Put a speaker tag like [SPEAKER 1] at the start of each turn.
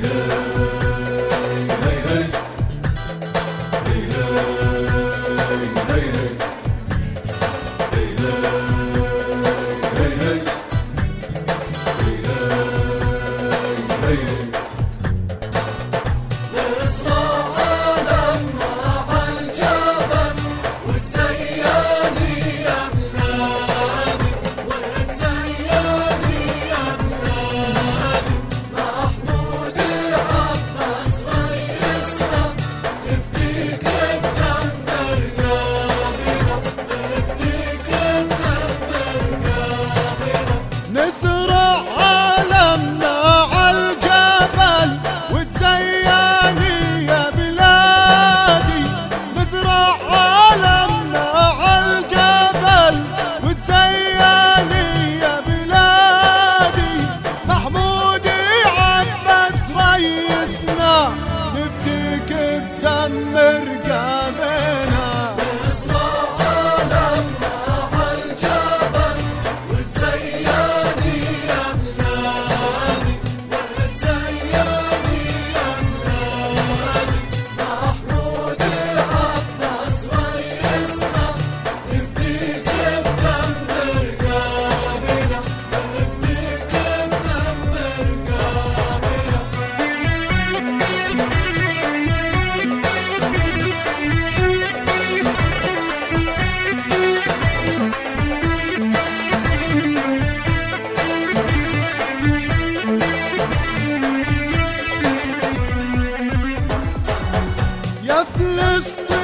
[SPEAKER 1] Good. Ammergave üstü